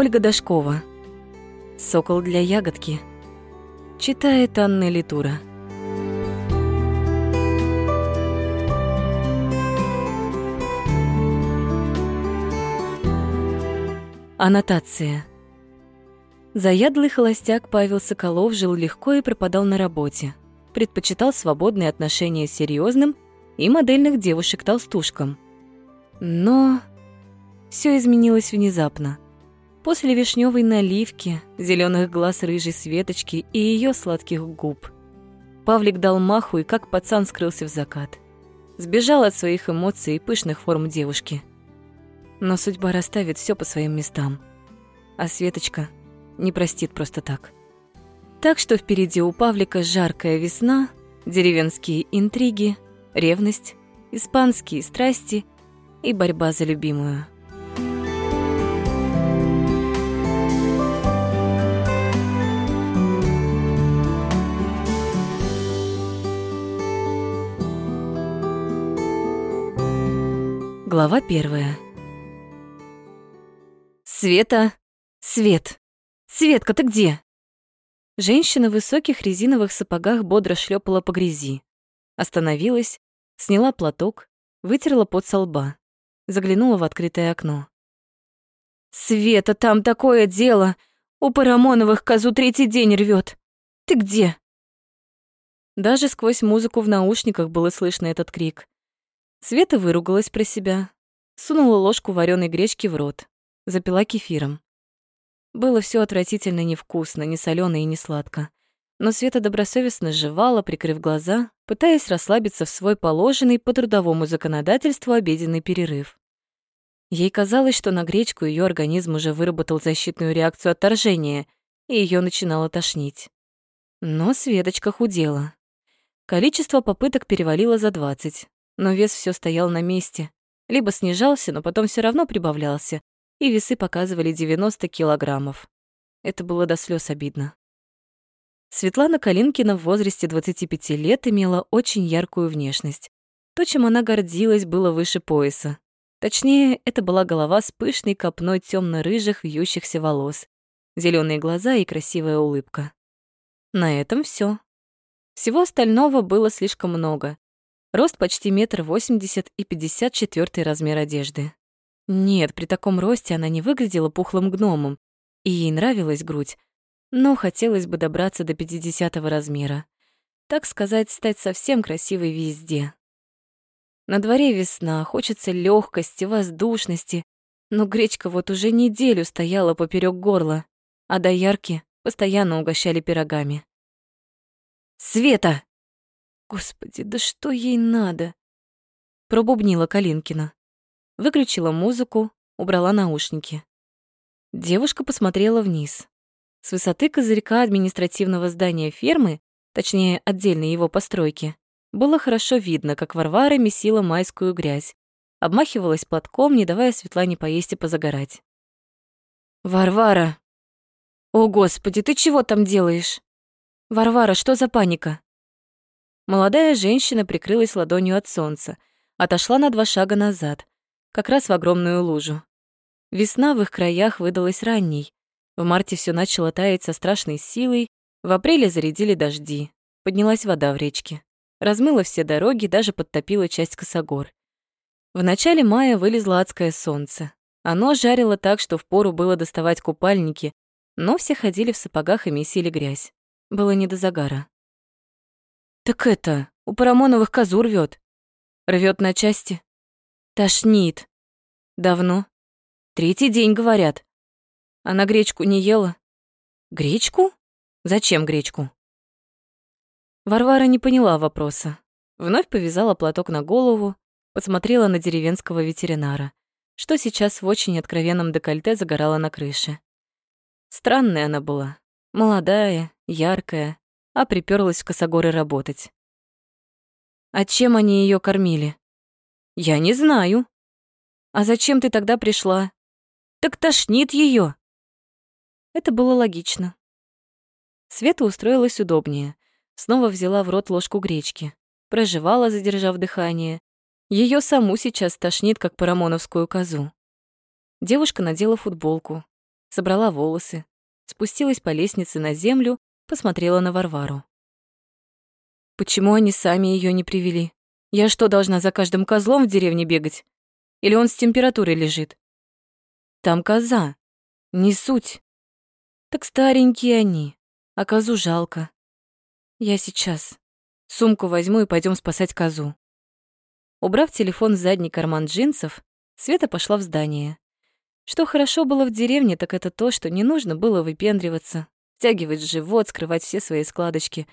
Ольга Дашкова. «Сокол для ягодки». Читает Анна Литура. Аннотация. Заядлый холостяк Павел Соколов жил легко и пропадал на работе. Предпочитал свободные отношения с серьезным и модельных девушек-толстушкам. Но все изменилось внезапно. После вишневой наливки, зеленых глаз рыжей Светочки и ее сладких губ. Павлик дал маху и как пацан скрылся в закат. Сбежал от своих эмоций и пышных форм девушки. Но судьба расставит все по своим местам. А Светочка не простит просто так. Так что впереди у Павлика жаркая весна, деревенские интриги, ревность, испанские страсти и борьба за любимую. Глава первая. «Света! Свет! Светка, ты где?» Женщина в высоких резиновых сапогах бодро шлепала по грязи. Остановилась, сняла платок, вытерла пот со лба, заглянула в открытое окно. «Света, там такое дело! У Парамоновых козу третий день рвет. Ты где?» Даже сквозь музыку в наушниках было слышно этот крик. Света выругалась про себя, сунула ложку вареной гречки в рот, запила кефиром. Было все отвратительно невкусно, не солено и не сладко. Но Света добросовестно жевала, прикрыв глаза, пытаясь расслабиться в свой положенный по трудовому законодательству обеденный перерыв. Ей казалось, что на гречку ее организм уже выработал защитную реакцию отторжения, и ее начинало тошнить. Но Светочка худела. Количество попыток перевалило за 20, но вес все стоял на месте. Либо снижался, но потом все равно прибавлялся, и весы показывали 90 килограммов. Это было до слез обидно. Светлана Калинкина в возрасте 25 лет имела очень яркую внешность. То, чем она гордилась, было выше пояса. Точнее, это была голова с пышной копной темно рыжих вьющихся волос, зеленые глаза и красивая улыбка. На этом все. Всего остального было слишком много. Рост почти метр восемьдесят и пятьдесят четвертый размер одежды. Нет, при таком росте она не выглядела пухлым гномом, и ей нравилась грудь, но хотелось бы добраться до пятидесятого размера. Так сказать, стать совсем красивой везде. На дворе весна, хочется легкости, воздушности, но гречка вот уже неделю стояла поперек горла, а доярки постоянно угощали пирогами. «Света!» Господи, да что ей надо? Пробубнила Калинкина. Выключила музыку, убрала наушники. Девушка посмотрела вниз. С высоты козырька административного здания фермы, точнее, отдельной его постройки, было хорошо видно, как Варвара месила майскую грязь, обмахивалась платком, не давая Светлане поесть и позагорать. «Варвара! О, Господи, ты чего там делаешь? Варвара, что за паника?» Молодая женщина прикрылась ладонью от солнца, отошла на два шага назад, как раз в огромную лужу. Весна в их краях выдалась ранней. В марте все начало таять со страшной силой, в апреле зарядили дожди, поднялась вода в речке, размыла все дороги, даже подтопила часть косогор. В начале мая вылезло адское солнце. Оно жарило так, что впору было доставать купальники, но все ходили в сапогах и месили грязь. Было не до загара. «Так это, у Парамоновых козу рвёт». «Рвёт на части?» «Тошнит». «Давно?» «Третий день, говорят». «Она гречку не ела?» «Гречку? Зачем гречку?» Варвара не поняла вопроса. Вновь повязала платок на голову, посмотрела на деревенского ветеринара, что сейчас в очень откровенном декольте загорала на крыше. Странная она была. Молодая, яркая, а приперлась в косогоры работать. А чем они ее кормили? Я не знаю. А зачем ты тогда пришла? Так тошнит ее. Это было логично. Света устроилась удобнее. Снова взяла в рот ложку гречки. Прожевала, задержав дыхание. Ее саму сейчас тошнит, как парамоновскую козу. Девушка надела футболку. собрала волосы, спустилась по лестнице на землю, посмотрела на Варвару. Почему они сами ее не привели? Я что, должна за каждым козлом в деревне бегать? Или он с температурой лежит? Там коза. Не суть. Так старенькие они, а козу жалко. Я сейчас. Сумку возьму и пойдем спасать козу. Убрав телефон в задний карман джинсов, Света пошла в здание. Что хорошо было в деревне, так это то, что не нужно было выпендриваться, втягивать живот, скрывать все свои складочки,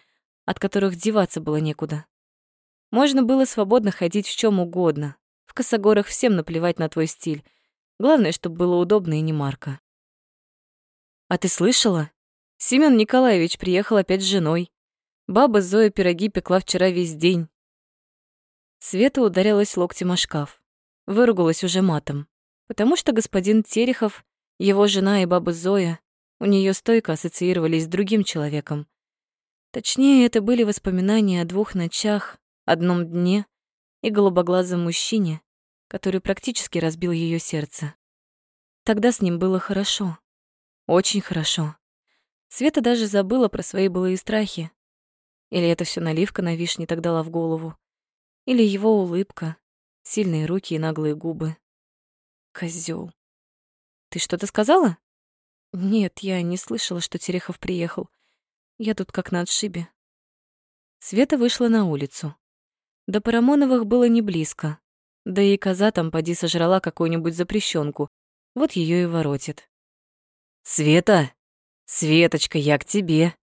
от которых деваться было некуда. Можно было свободно ходить в чем угодно. В косогорах всем наплевать на твой стиль. Главное, чтобы было удобно и не марка. А ты слышала? Семён Николаевич приехал опять с женой. Баба Зоя пироги пекла вчера весь день. Света ударилась локтем о шкаф выругалась уже матом, потому что господин Терехов, его жена и баба Зоя у нее стойко ассоциировались с другим человеком. Точнее, это были воспоминания о двух ночах, одном дне и голубоглазом мужчине, который практически разбил ее сердце. Тогда с ним было хорошо. Очень хорошо. Света даже забыла про свои былые страхи. Или это все наливка на вишне так дала в голову. Или его улыбка, Сильные руки и наглые губы. Козёл. Ты что-то сказала? Нет, я не слышала, что Терехов приехал. Я тут как на отшибе. Света вышла на улицу. До Парамоновых было не близко. Да и коза там поди сожрала какую-нибудь запрещенку. Вот ее и воротит. «Света! Светочка, я к тебе!»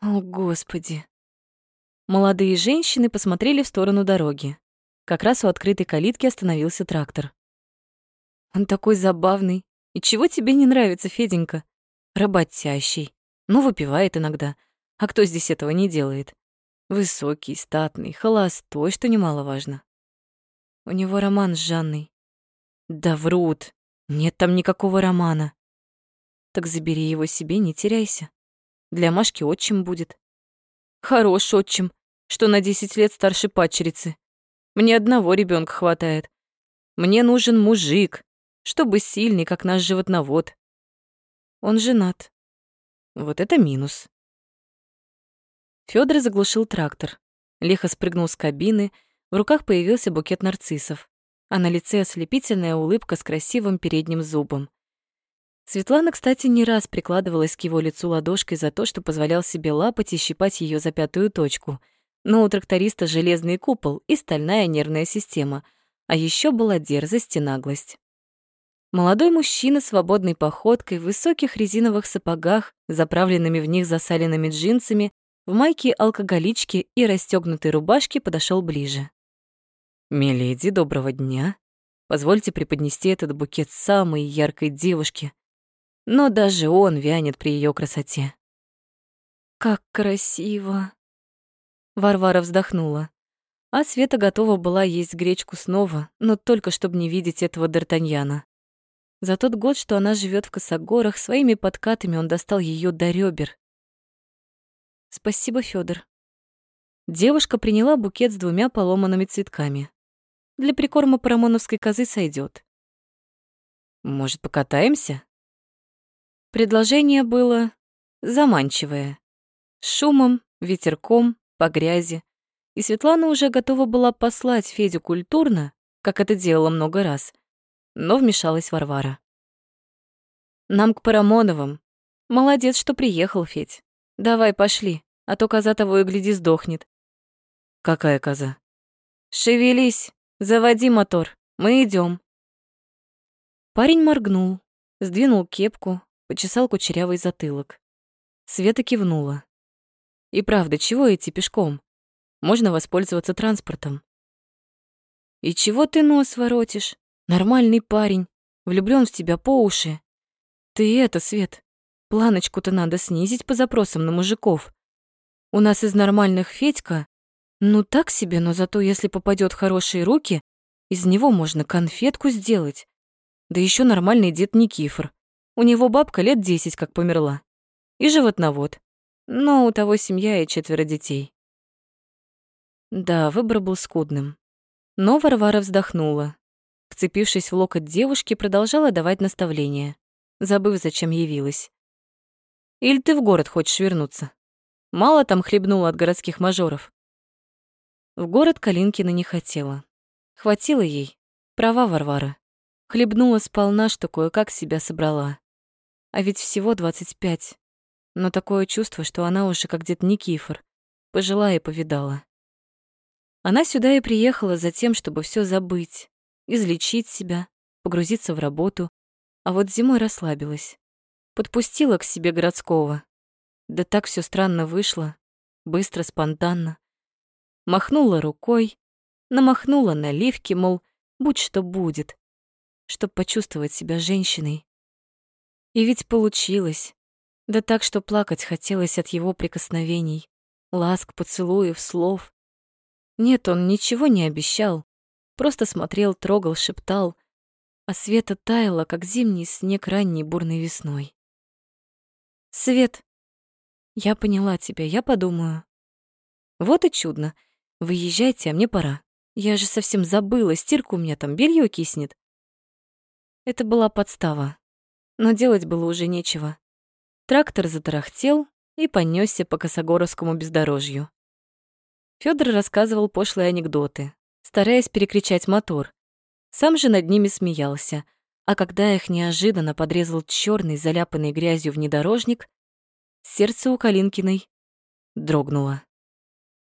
О, Господи! Молодые женщины посмотрели в сторону дороги. Как раз у открытой калитки остановился трактор. «Он такой забавный. И чего тебе не нравится, Феденька? Работящий. Ну, выпивает иногда. А кто здесь этого не делает? Высокий, статный, холостой, что немаловажно. У него роман с Жанной. Да врут. Нет там никакого романа. Так забери его себе, не теряйся. Для Машки отчим будет. Хорош отчим, что на десять лет старше падчерицы. Мне одного ребенка хватает. Мне нужен мужик, чтобы сильный, как наш животновод. Он женат. Вот это минус. Фёдор заглушил трактор. Лихо спрыгнул с кабины, в руках появился букет нарциссов, а на лице ослепительная улыбка с красивым передним зубом. Светлана, кстати, не раз прикладывалась к его лицу ладошкой за то, что позволял себе лапать и щипать ее за пятую точку — но у тракториста железный купол и стальная нервная система, а еще была дерзость и наглость. Молодой мужчина свободной походкой в высоких резиновых сапогах, заправленными в них засаленными джинсами, в майке алкоголички и расстегнутой рубашке подошел ближе. «Миледи, доброго дня. Позвольте преподнести этот букет самой яркой девушке. Но даже он вянет при ее красоте». «Как красиво!» Варвара вздохнула. А Света готова была есть гречку снова, но только чтобы не видеть этого Д'Артаньяна. За тот год, что она живет в Косогорах, своими подкатами он достал ее до ребер. Спасибо, Федор. Девушка приняла букет с двумя поломанными цветками. Для прикорма парамоновской козы сойдет. Может, покатаемся? Предложение было заманчивое. Шумом, ветерком, по грязи, и Светлана уже готова была послать Федю культурно, как это делала много раз, но вмешалась Варвара. «Нам к Парамоновым. Молодец, что приехал, Федь. Давай, пошли, а то коза того и гляди сдохнет». «Какая коза?» «Шевелись, заводи мотор, мы идем. Парень моргнул, сдвинул кепку, почесал кучерявый затылок. Света кивнула. И правда, чего идти пешком? Можно воспользоваться транспортом. И чего ты нос воротишь? Нормальный парень, влюблён в тебя по уши. Ты это, Свет, планочку-то надо снизить по запросам на мужиков. У нас из нормальных Федька, ну так себе, но зато если попадёт в хорошие руки, из него можно конфетку сделать. Да ещё нормальный дед Никифор. У него бабка лет десять как померла. И животновод но у того семья и четверо детей. Да, выбор был скудным. Но Варвара вздохнула. Вцепившись в локоть девушки, продолжала давать наставления. забыв, зачем явилась. Или ты в город хочешь вернуться? Мало там хлебнула от городских мажоров. В город Калинкина не хотела. Хватило ей. Права Варвара. Хлебнула сполна, что кое-как себя собрала. А ведь всего двадцать пять. Но такое чувство, что она уже как дед Никифор. Пожила и повидала. Она сюда и приехала за тем, чтобы все забыть, излечить себя, погрузиться в работу, а вот зимой расслабилась. Подпустила к себе городского. Да так все странно вышло, быстро, спонтанно. Махнула рукой, намахнула наливки, мол, будь что будет, чтоб почувствовать себя женщиной. И ведь получилось. Да так, что плакать хотелось от его прикосновений, ласк, поцелуев, слов. Нет, он ничего не обещал, просто смотрел, трогал, шептал, а Света таяла, как зимний снег ранней бурной весной. «Свет, я поняла тебя, я подумаю». «Вот и чудно. Выезжайте, а мне пора. Я же совсем забыла, стирка у меня там, белье киснет». Это была подстава, но делать было уже нечего. Трактор затарахтел и понесся по Косогоровскому бездорожью. Федор рассказывал пошлые анекдоты, стараясь перекричать мотор. Сам же над ними смеялся, а когда их неожиданно подрезал черный, заляпанный грязью внедорожник, сердце у Калинкиной дрогнуло.